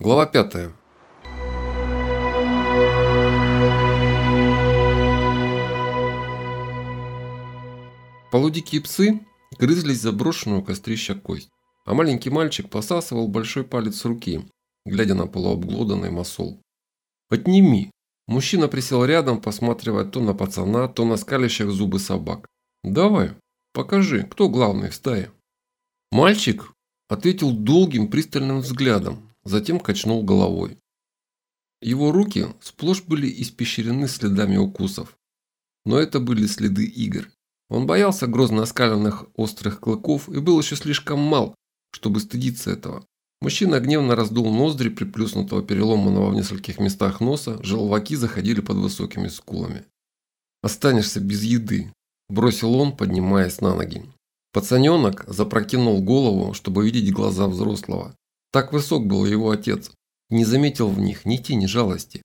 Глава 5. Полудикие псы грызлись за брошенную кострища кость, а маленький мальчик посасывал большой палец руки, глядя на полуобглоданный масол. «Отними!» Мужчина присел рядом, посматривая то на пацана, то на скалящих зубы собак. «Давай, покажи, кто главный в стае?» Мальчик ответил долгим пристальным взглядом, затем качнул головой. Его руки сплошь были испещрены следами укусов. Но это были следы игр. Он боялся грозно оскаленных острых клыков и был еще слишком мал, чтобы стыдиться этого. Мужчина гневно раздул ноздри приплюснутого переломанного в нескольких местах носа, желваки заходили под высокими скулами. «Останешься без еды», – бросил он, поднимаясь на ноги. Пацаненок запрокинул голову, чтобы видеть глаза взрослого. Так высок был его отец, не заметил в них ни тени жалости.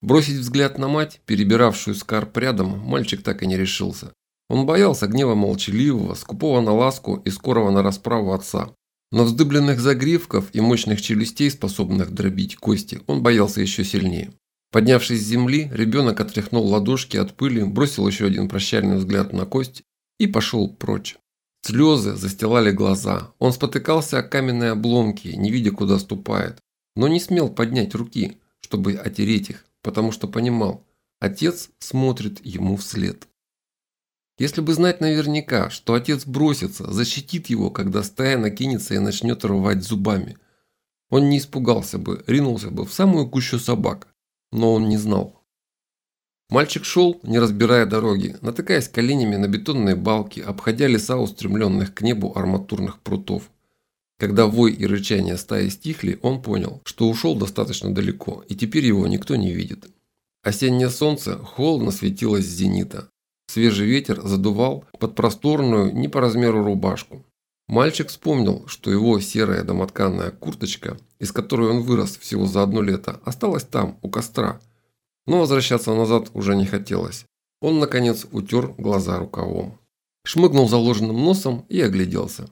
Бросить взгляд на мать, перебиравшую скарб рядом, мальчик так и не решился. Он боялся гнева молчаливого, скупого на ласку и скорого на расправу отца. Но вздыбленных загривков и мощных челюстей, способных дробить кости, он боялся еще сильнее. Поднявшись с земли, ребенок отряхнул ладошки от пыли, бросил еще один прощальный взгляд на кость и пошел прочь. Слезы застилали глаза. Он спотыкался о каменные обломки, не видя, куда ступает. Но не смел поднять руки, чтобы отереть их, потому что понимал, отец смотрит ему вслед. Если бы знать наверняка, что отец бросится, защитит его, когда стая накинется и начнет рвать зубами. Он не испугался бы, ринулся бы в самую кущу собак. Но он не знал. Мальчик шел, не разбирая дороги, натыкаясь коленями на бетонные балки, обходя леса устремленных к небу арматурных прутов. Когда вой и рычание стаи стихли, он понял, что ушел достаточно далеко, и теперь его никто не видит. Осеннее солнце холодно светилось с зенита. Свежий ветер задувал под просторную, не по размеру рубашку. Мальчик вспомнил, что его серая домотканная курточка, из которой он вырос всего за одно лето, осталась там, у костра – но возвращаться назад уже не хотелось. Он, наконец, утер глаза рукавом. Шмыгнул заложенным носом и огляделся.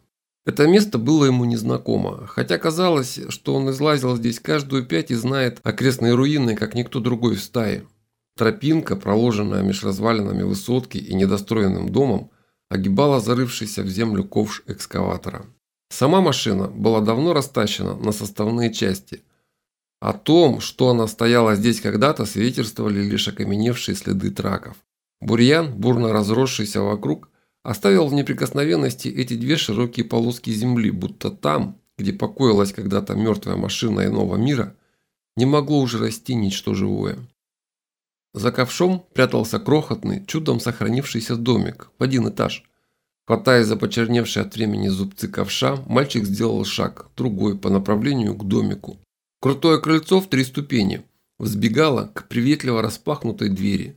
Это место было ему незнакомо, хотя казалось, что он излазил здесь каждую пять и знает окрестные руины, как никто другой в стае. Тропинка, проложенная меж развалинами высотки и недостроенным домом, огибала зарывшийся в землю ковш экскаватора. Сама машина была давно растащена на составные части – о том, что она стояла здесь когда-то, свидетельствовали лишь окаменевшие следы траков. Бурьян, бурно разросшийся вокруг, оставил в неприкосновенности эти две широкие полоски земли, будто там, где покоилась когда-то мертвая машина иного мира, не могло уже расти ничто живое. За ковшом прятался крохотный, чудом сохранившийся домик в один этаж. Хватаясь за почерневшие от времени зубцы ковша, мальчик сделал шаг, другой, по направлению к домику. Крутое крыльцо в три ступени взбегало к приветливо распахнутой двери.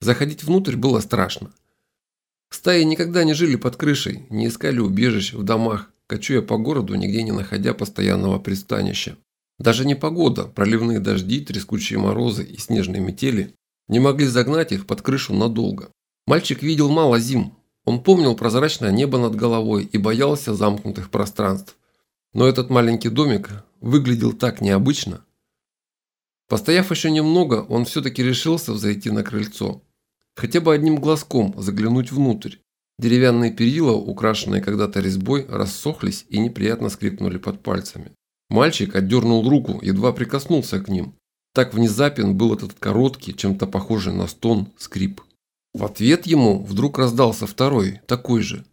Заходить внутрь было страшно. Стаи никогда не жили под крышей, не искали убежищ в домах, кочуя по городу, нигде не находя постоянного пристанища. Даже непогода, проливные дожди, трескучие морозы и снежные метели не могли загнать их под крышу надолго. Мальчик видел мало зим. Он помнил прозрачное небо над головой и боялся замкнутых пространств. Но этот маленький домик выглядел так необычно. Постояв еще немного, он все-таки решился взойти на крыльцо. Хотя бы одним глазком заглянуть внутрь. Деревянные перила, украшенные когда-то резьбой, рассохлись и неприятно скрипнули под пальцами. Мальчик отдернул руку, едва прикоснулся к ним. Так внезапен был этот короткий, чем-то похожий на стон, скрип. В ответ ему вдруг раздался второй, такой же.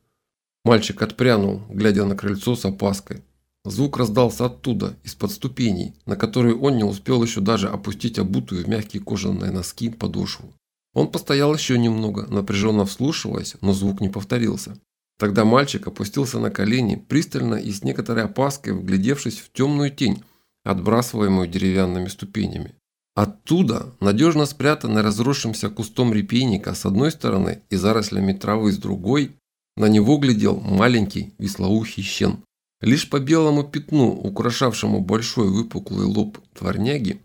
Мальчик отпрянул, глядя на крыльцо с опаской. Звук раздался оттуда, из-под ступеней, на которые он не успел еще даже опустить обутую в мягкие кожаные носки подошву. Он постоял еще немного, напряженно вслушиваясь, но звук не повторился. Тогда мальчик опустился на колени, пристально и с некоторой опаской вглядевшись в темную тень, отбрасываемую деревянными ступенями. Оттуда, надежно спрятанный разросшимся кустом репейника с одной стороны и зарослями травы с другой, на него глядел маленький веслоухий щен. Лишь по белому пятну, украшавшему большой выпуклый лоб творняги,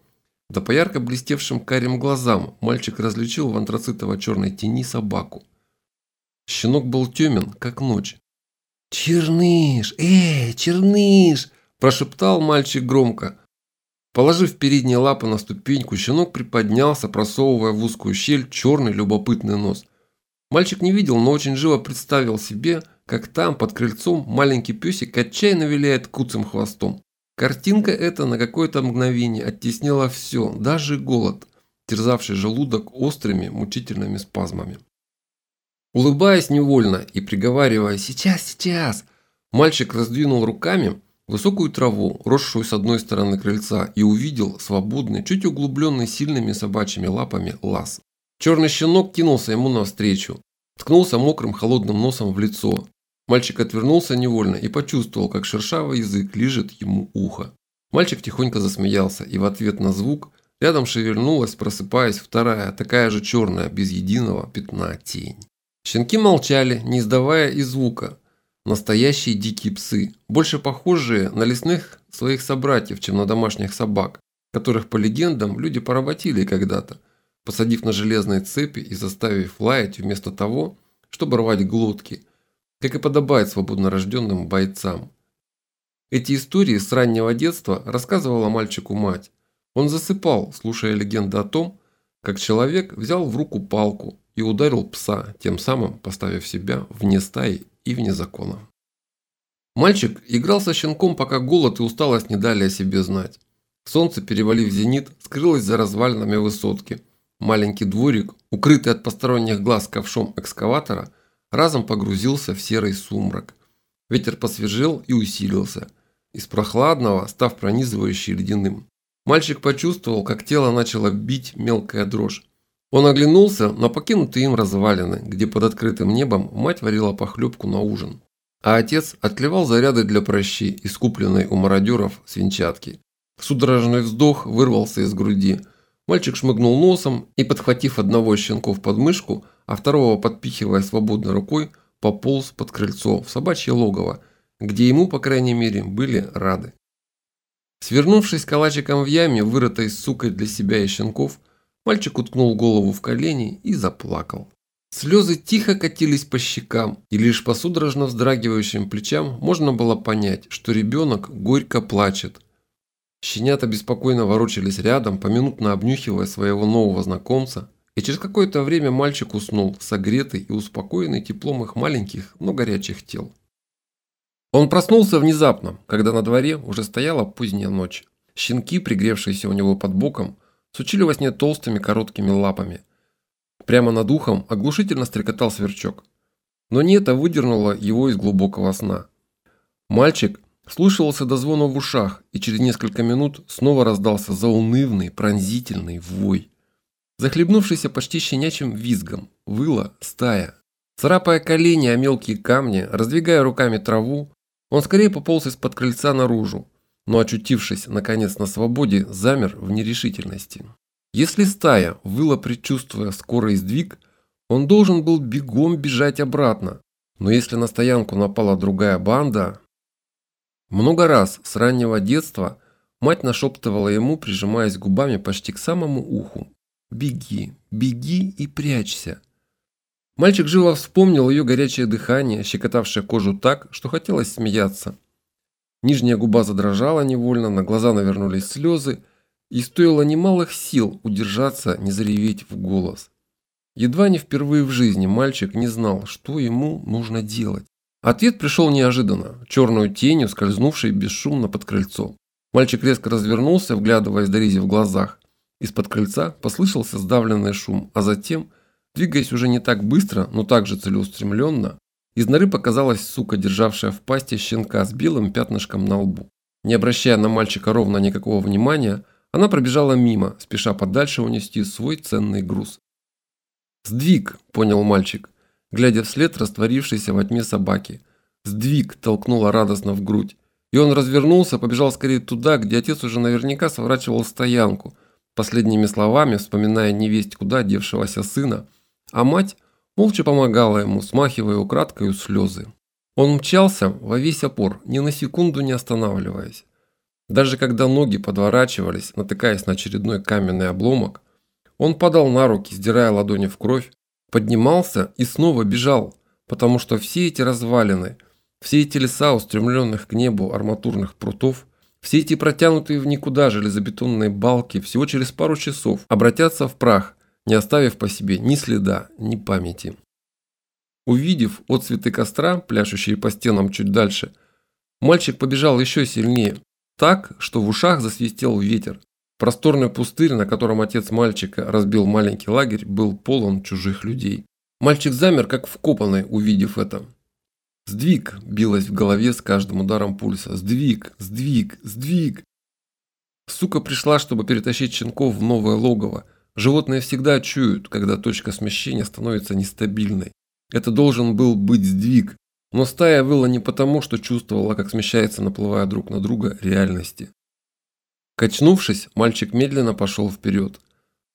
да по ярко блестевшим карим глазам мальчик различил в антрацитово-черной тени собаку. Щенок был темен, как ночь. «Черныш! Эй, черныш!» – прошептал мальчик громко. Положив передние лапы на ступеньку, щенок приподнялся, просовывая в узкую щель черный любопытный нос. Мальчик не видел, но очень живо представил себе, как там, под крыльцом, маленький песик отчаянно виляет куцым хвостом. Картинка эта на какое-то мгновение оттеснила все, даже голод, терзавший желудок острыми мучительными спазмами. Улыбаясь невольно и приговаривая «сейчас, сейчас», мальчик раздвинул руками высокую траву, росшую с одной стороны крыльца, и увидел свободный, чуть углубленный сильными собачьими лапами лаз. Черный щенок кинулся ему навстречу, ткнулся мокрым холодным носом в лицо. Мальчик отвернулся невольно и почувствовал, как шершавый язык лижет ему ухо. Мальчик тихонько засмеялся, и в ответ на звук рядом шевельнулась, просыпаясь, вторая, такая же черная, без единого пятна тень. Щенки молчали, не издавая и звука, Настоящие дикие псы, больше похожие на лесных своих собратьев, чем на домашних собак, которых, по легендам, люди поработили когда-то, посадив на железные цепи и заставив лаять вместо того, чтобы рвать глотки, как и подобает свободно рожденным бойцам. Эти истории с раннего детства рассказывала мальчику мать. Он засыпал, слушая легенды о том, как человек взял в руку палку и ударил пса, тем самым поставив себя вне стаи и вне закона. Мальчик играл со щенком, пока голод и усталость не дали о себе знать. Солнце, перевалив зенит, скрылось за развалинами высотки. Маленький дворик, укрытый от посторонних глаз ковшом экскаватора, разом погрузился в серый сумрак. Ветер посвежел и усилился, из прохладного став пронизывающий ледяным. Мальчик почувствовал, как тело начало бить мелкая дрожь. Он оглянулся на покинутые им развалины, где под открытым небом мать варила похлебку на ужин. А отец отливал заряды для прощи из купленной у мародеров свинчатки. Судорожный вздох вырвался из груди. Мальчик шмыгнул носом и, подхватив одного из щенков под мышку, а второго подпихивая свободной рукой, пополз под крыльцо в собачье логово, где ему, по крайней мере, были рады. Свернувшись калачиком в яме, вырытой сукой для себя и щенков, Мальчик уткнул голову в колени и заплакал. Слезы тихо катились по щекам, и лишь по судорожно вздрагивающим плечам можно было понять, что ребенок горько плачет. Щенята беспокойно ворочались рядом, поминутно обнюхивая своего нового знакомца, и через какое-то время мальчик уснул, согретый и успокоенный теплом их маленьких, но горячих тел. Он проснулся внезапно, когда на дворе уже стояла поздняя ночь. Щенки, пригревшиеся у него под боком, сучили во сне толстыми короткими лапами. Прямо над ухом оглушительно стрекотал сверчок. Но не это выдернуло его из глубокого сна. Мальчик слушался до звона в ушах, и через несколько минут снова раздался заунывный, пронзительный вой. Захлебнувшийся почти щенячьим визгом, выла стая. Царапая колени о мелкие камни, раздвигая руками траву, он скорее пополз из-под крыльца наружу, но очутившись, наконец, на свободе, замер в нерешительности. Если стая выла, предчувствуя скорый сдвиг, он должен был бегом бежать обратно. Но если на стоянку напала другая банда... Много раз с раннего детства мать нашептывала ему, прижимаясь губами почти к самому уху. «Беги, беги и прячься». Мальчик живо вспомнил ее горячее дыхание, щекотавшее кожу так, что хотелось смеяться. Нижняя губа задрожала невольно, на глаза навернулись слезы, и стоило немалых сил удержаться, не зареветь в голос. Едва не впервые в жизни мальчик не знал, что ему нужно делать. Ответ пришел неожиданно, черную тенью, скользнувшей бесшумно под крыльцо. Мальчик резко развернулся, вглядываясь Доризе в глазах. Из-под крыльца послышался сдавленный шум, а затем, двигаясь уже не так быстро, но также целеустремленно, из норы показалась сука, державшая в пасти щенка с белым пятнышком на лбу. Не обращая на мальчика ровно никакого внимания, она пробежала мимо, спеша подальше унести свой ценный груз. «Сдвиг!» – понял мальчик, глядя вслед растворившейся во тьме собаки. «Сдвиг!» – толкнула радостно в грудь. И он развернулся, побежал скорее туда, где отец уже наверняка сворачивал стоянку, последними словами вспоминая невесть куда девшегося сына, а мать молча помогала ему, смахивая украдкою слезы. Он мчался во весь опор, ни на секунду не останавливаясь. Даже когда ноги подворачивались, натыкаясь на очередной каменный обломок, он падал на руки, сдирая ладони в кровь, поднимался и снова бежал, потому что все эти развалины, все эти леса устремленных к небу арматурных прутов, Все эти протянутые в никуда железобетонные балки всего через пару часов обратятся в прах, не оставив по себе ни следа, ни памяти. Увидев отцветы костра, пляшущие по стенам чуть дальше, мальчик побежал еще сильнее, так, что в ушах засвистел ветер. Просторный пустырь, на котором отец мальчика разбил маленький лагерь, был полон чужих людей. Мальчик замер, как вкопанный, увидев это. Сдвиг билось в голове с каждым ударом пульса. Сдвиг, сдвиг, сдвиг. Сука пришла, чтобы перетащить щенков в новое логово. Животные всегда чуют, когда точка смещения становится нестабильной. Это должен был быть сдвиг. Но стая выла не потому, что чувствовала, как смещается, наплывая друг на друга, реальности. Качнувшись, мальчик медленно пошел вперед.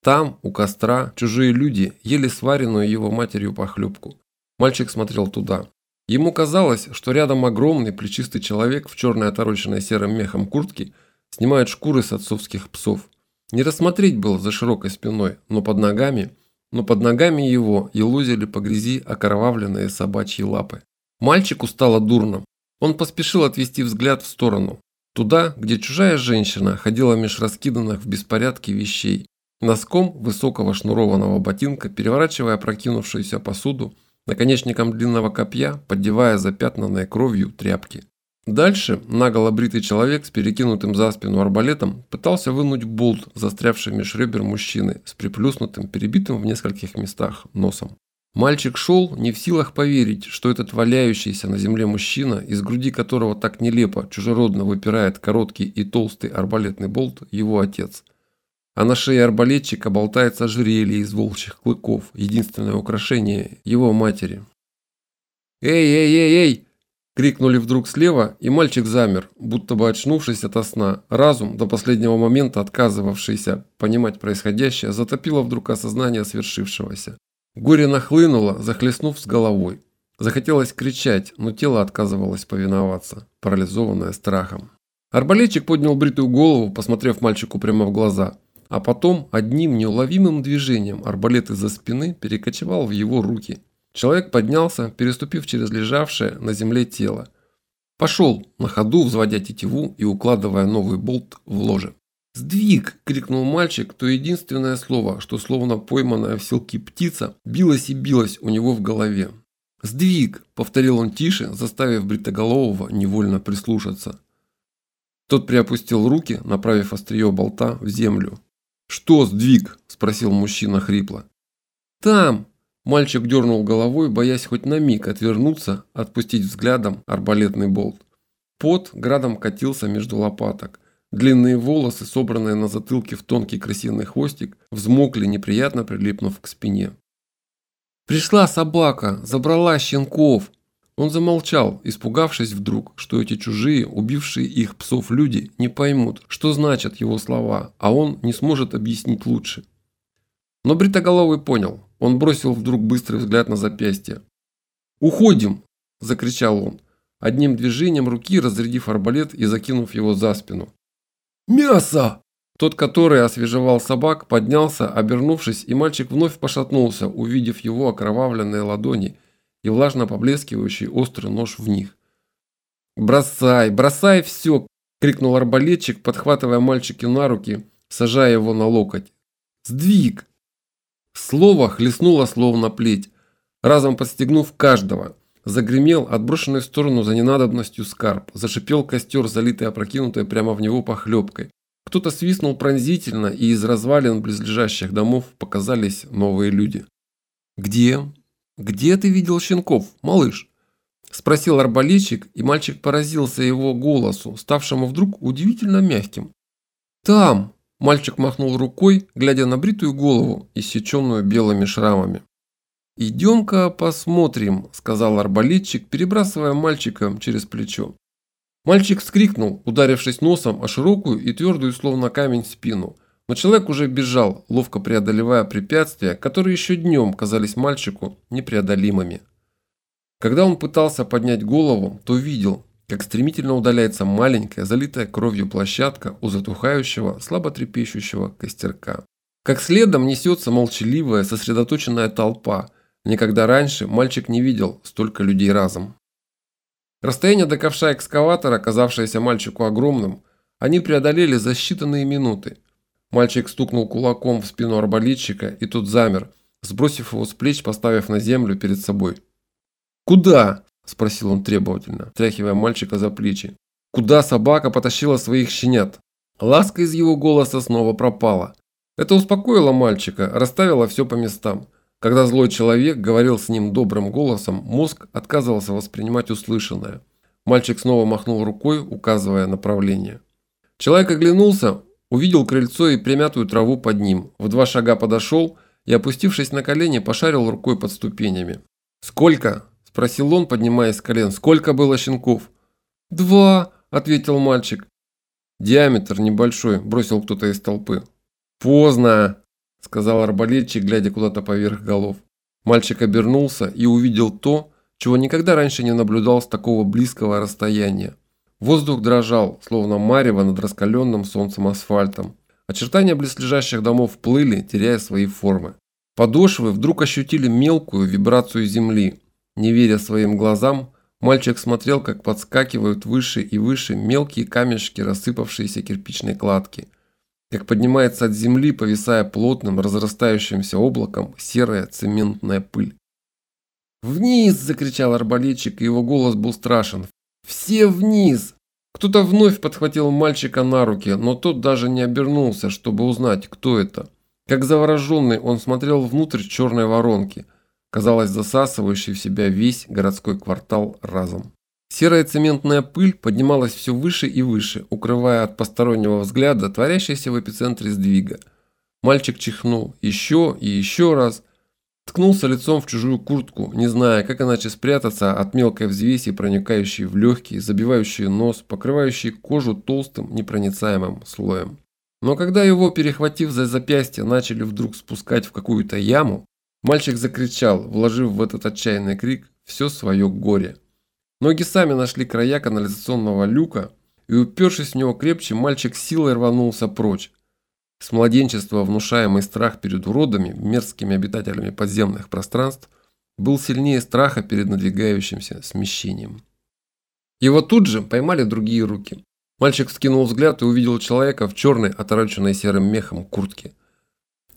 Там, у костра, чужие люди ели сваренную его матерью похлебку. Мальчик смотрел туда. Ему казалось, что рядом огромный плечистый человек в черной отороченной серым мехом куртке снимает шкуры с отцовских псов. Не рассмотреть было за широкой спиной, но под ногами, но под ногами его елозили по грязи окровавленные собачьи лапы. Мальчику стало дурно. Он поспешил отвести взгляд в сторону. Туда, где чужая женщина ходила меж раскиданных в беспорядке вещей, носком высокого шнурованного ботинка, переворачивая прокинувшуюся посуду, наконечником длинного копья, поддевая запятнанной кровью тряпки. Дальше наголо бритый человек с перекинутым за спину арбалетом пытался вынуть болт, застрявший меж ребер мужчины, с приплюснутым, перебитым в нескольких местах носом. Мальчик шел, не в силах поверить, что этот валяющийся на земле мужчина, из груди которого так нелепо, чужеродно выпирает короткий и толстый арбалетный болт, его отец. А на шее арбалетчика болтается ожерелье из волчьих клыков, единственное украшение его матери. «Эй, эй, эй, эй!» – крикнули вдруг слева, и мальчик замер, будто бы очнувшись ото сна. Разум, до последнего момента отказывавшийся понимать происходящее, затопило вдруг осознание свершившегося. Горе нахлынуло, захлестнув с головой. Захотелось кричать, но тело отказывалось повиноваться, парализованное страхом. Арбалетчик поднял бритую голову, посмотрев мальчику прямо в глаза. А потом одним неуловимым движением арбалет из-за спины перекочевал в его руки. Человек поднялся, переступив через лежавшее на земле тело. Пошел, на ходу взводя тетиву и укладывая новый болт в ложе. «Сдвиг!» – крикнул мальчик, то единственное слово, что словно пойманная в селки птица, билось и билось у него в голове. «Сдвиг!» – повторил он тише, заставив Бритоголового невольно прислушаться. Тот приопустил руки, направив острие болта в землю. «Что сдвиг?» – спросил мужчина хрипло. «Там!» – мальчик дернул головой, боясь хоть на миг отвернуться, отпустить взглядом арбалетный болт. Пот градом катился между лопаток. Длинные волосы, собранные на затылке в тонкий красивый хвостик, взмокли, неприятно прилипнув к спине. «Пришла собака, забрала щенков!» Он замолчал, испугавшись вдруг, что эти чужие, убившие их псов люди, не поймут, что значат его слова, а он не сможет объяснить лучше. Но Бритоголовый понял. Он бросил вдруг быстрый взгляд на запястье. «Уходим!» – закричал он, одним движением руки разрядив арбалет и закинув его за спину. «Мясо!» Тот, который освежевал собак, поднялся, обернувшись, и мальчик вновь пошатнулся, увидев его окровавленные ладони и влажно поблескивающий острый нож в них. «Бросай, бросай все!» – крикнул арбалетчик, подхватывая мальчика на руки, сажая его на локоть. «Сдвиг!» Слово хлестнуло словно плеть, разом подстегнув каждого. Загремел отброшенный в сторону за ненадобностью скарб. Зашипел костер, залитый опрокинутой прямо в него похлебкой. Кто-то свистнул пронзительно, и из развалин близлежащих домов показались новые люди. «Где? Где ты видел щенков, малыш?» Спросил арбалетчик, и мальчик поразился его голосу, ставшему вдруг удивительно мягким. «Там!» – мальчик махнул рукой, глядя на бритую голову, иссеченную белыми шрамами. «Идем-ка посмотрим», – сказал арбалетчик, перебрасывая мальчика через плечо. Мальчик вскрикнул, ударившись носом о широкую и твердую, словно камень, спину. Но человек уже бежал, ловко преодолевая препятствия, которые еще днем казались мальчику непреодолимыми. Когда он пытался поднять голову, то видел, как стремительно удаляется маленькая, залитая кровью площадка у затухающего, слабо трепещущего костерка. Как следом несется молчаливая, сосредоточенная толпа – Никогда раньше мальчик не видел столько людей разом. Расстояние до ковша экскаватора, казавшееся мальчику огромным, они преодолели за считанные минуты. Мальчик стукнул кулаком в спину арбалетчика, и тот замер, сбросив его с плеч, поставив на землю перед собой. «Куда?» – спросил он требовательно, тряхивая мальчика за плечи. «Куда собака потащила своих щенят?» Ласка из его голоса снова пропала. Это успокоило мальчика, расставило все по местам. Когда злой человек говорил с ним добрым голосом, мозг отказывался воспринимать услышанное. Мальчик снова махнул рукой, указывая направление. Человек оглянулся, увидел крыльцо и примятую траву под ним, в два шага подошел и, опустившись на колени, пошарил рукой под ступенями. «Сколько?» – спросил он, поднимаясь с колен. «Сколько было щенков?» «Два», – ответил мальчик. «Диаметр небольшой», – бросил кто-то из толпы. «Поздно», – сказал арбалетчик, глядя куда-то поверх голов. Мальчик обернулся и увидел то, чего никогда раньше не наблюдал с такого близкого расстояния. Воздух дрожал, словно марево над раскаленным солнцем асфальтом. Очертания близлежащих домов плыли, теряя свои формы. Подошвы вдруг ощутили мелкую вибрацию земли. Не веря своим глазам, мальчик смотрел, как подскакивают выше и выше мелкие камешки рассыпавшейся кирпичной кладки. Как поднимается от земли, повисая плотным, разрастающимся облаком, серая цементная пыль. «Вниз!» – закричал арбалетчик, и его голос был страшен. Все вниз! Кто-то вновь подхватил мальчика на руки, но тот даже не обернулся, чтобы узнать, кто это. Как завороженный, он смотрел внутрь черной воронки, казалось засасывающей в себя весь городской квартал разом. Серая цементная пыль поднималась все выше и выше, укрывая от постороннего взгляда творящийся в эпицентре сдвига. Мальчик чихнул еще и еще раз – Ткнулся лицом в чужую куртку, не зная, как иначе спрятаться от мелкой взвеси, проникающей в легкие, забивающей нос, покрывающей кожу толстым, непроницаемым слоем. Но когда его, перехватив за запястье, начали вдруг спускать в какую-то яму, мальчик закричал, вложив в этот отчаянный крик все свое горе. Ноги сами нашли края канализационного люка, и упершись в него крепче, мальчик силой рванулся прочь. С младенчества внушаемый страх перед уродами, мерзкими обитателями подземных пространств, был сильнее страха перед надвигающимся смещением. Его тут же поймали другие руки. Мальчик скинул взгляд и увидел человека в черной, отороченной серым мехом куртке.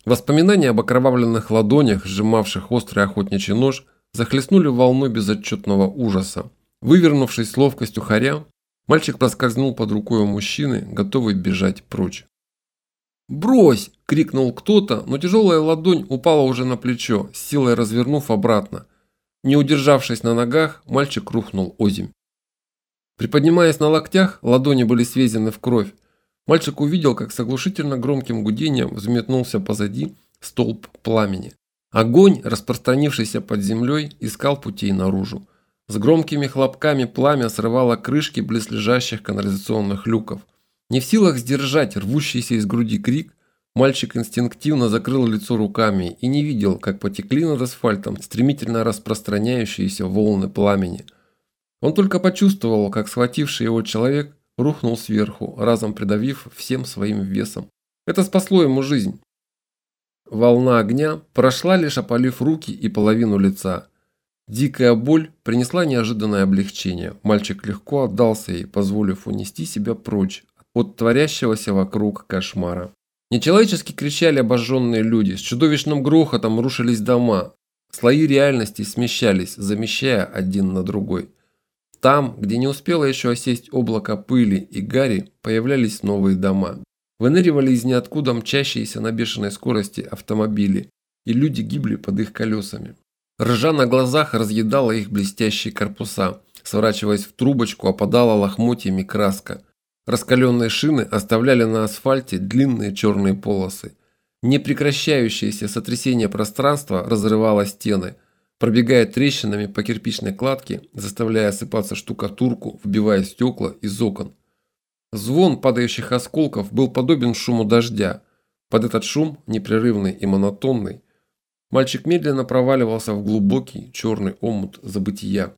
Воспоминания об окровавленных ладонях, сжимавших острый охотничий нож, захлестнули волной безотчетного ужаса. Вывернувшись с ловкостью хоря, мальчик проскользнул под рукой у мужчины, готовый бежать прочь. «Брось!» – крикнул кто-то, но тяжелая ладонь упала уже на плечо, с силой развернув обратно. Не удержавшись на ногах, мальчик рухнул озимь. Приподнимаясь на локтях, ладони были свезены в кровь. Мальчик увидел, как с оглушительно громким гудением взметнулся позади столб пламени. Огонь, распространившийся под землей, искал путей наружу. С громкими хлопками пламя срывало крышки близлежащих канализационных люков – не в силах сдержать рвущийся из груди крик, мальчик инстинктивно закрыл лицо руками и не видел, как потекли над асфальтом стремительно распространяющиеся волны пламени. Он только почувствовал, как схвативший его человек рухнул сверху, разом придавив всем своим весом. Это спасло ему жизнь. Волна огня прошла лишь опалив руки и половину лица. Дикая боль принесла неожиданное облегчение. Мальчик легко отдался ей, позволив унести себя прочь от творящегося вокруг кошмара. Нечеловечески кричали обожженные люди, с чудовищным грохотом рушились дома, слои реальности смещались, замещая один на другой. Там, где не успело еще осесть облако пыли и гари, появлялись новые дома. Выныривали из ниоткуда мчащиеся на бешеной скорости автомобили, и люди гибли под их колесами. Ржа на глазах разъедала их блестящие корпуса, сворачиваясь в трубочку, опадала лохмотьями краска. Раскаленные шины оставляли на асфальте длинные черные полосы. Непрекращающееся сотрясение пространства разрывало стены, пробегая трещинами по кирпичной кладке, заставляя осыпаться штукатурку, вбивая стекла из окон. Звон падающих осколков был подобен шуму дождя. Под этот шум, непрерывный и монотонный, мальчик медленно проваливался в глубокий черный омут забытия.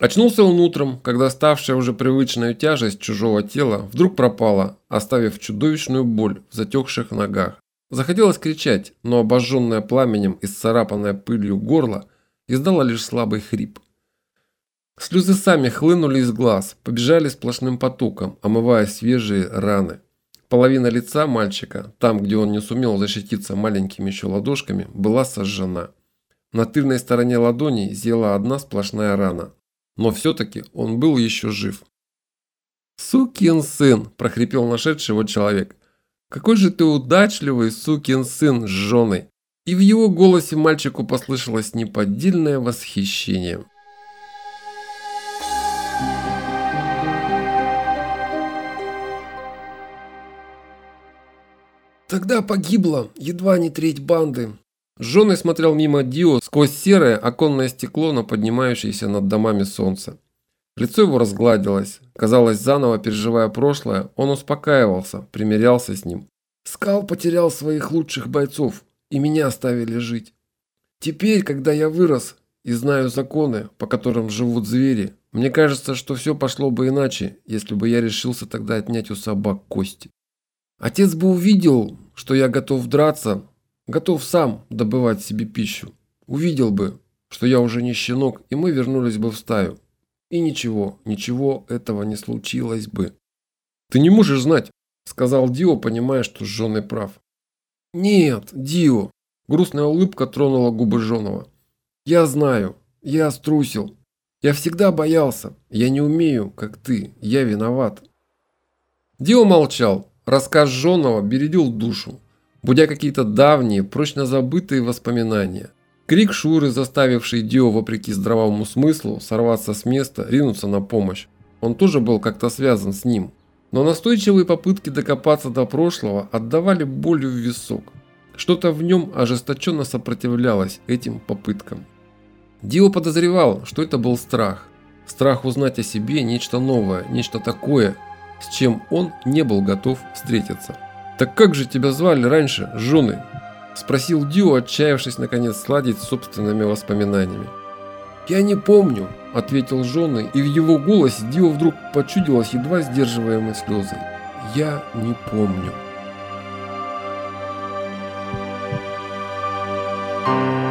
Очнулся он утром, когда ставшая уже привычная тяжесть чужого тела вдруг пропала, оставив чудовищную боль в затекших ногах. Захотелось кричать, но обожженное пламенем и сцарапанное пылью горло издало лишь слабый хрип. Слезы сами хлынули из глаз, побежали сплошным потоком, омывая свежие раны. Половина лица мальчика, там, где он не сумел защититься маленькими еще ладошками, была сожжена. На тыльной стороне ладони зела одна сплошная рана. Но все-таки он был еще жив. «Сукин сын!» – прохрипел нашедший его человек. «Какой же ты удачливый сукин сын с женой!» И в его голосе мальчику послышалось неподдельное восхищение. Тогда погибло едва не треть банды. Женой смотрел мимо Дио сквозь серое оконное стекло на поднимающееся над домами солнце. Лицо его разгладилось. Казалось, заново переживая прошлое, он успокаивался, примирялся с ним. Скал потерял своих лучших бойцов, и меня оставили жить. Теперь, когда я вырос и знаю законы, по которым живут звери, мне кажется, что все пошло бы иначе, если бы я решился тогда отнять у собак кости. Отец бы увидел, что я готов драться, готов сам добывать себе пищу. Увидел бы, что я уже не щенок, и мы вернулись бы в стаю. И ничего, ничего этого не случилось бы. Ты не можешь знать, сказал Дио, понимая, что Жженый прав. Нет, Дио. Грустная улыбка тронула губы Жженого. Я знаю, я струсил. Я всегда боялся. Я не умею, как ты. Я виноват. Дио молчал, Рассказ Жонова бередил душу, будя какие-то давние, прочно забытые воспоминания. Крик Шуры, заставивший Дио, вопреки здравому смыслу, сорваться с места, ринуться на помощь. Он тоже был как-то связан с ним. Но настойчивые попытки докопаться до прошлого отдавали болью в висок. Что-то в нем ожесточенно сопротивлялось этим попыткам. Дио подозревал, что это был страх. Страх узнать о себе нечто новое, нечто такое, с чем он не был готов встретиться. «Так как же тебя звали раньше, жены?» – спросил Дю, отчаявшись наконец сладить собственными воспоминаниями. «Я не помню», – ответил жены, и в его голосе Дио вдруг почудилась едва сдерживаемой слезы. «Я не помню». Thank you.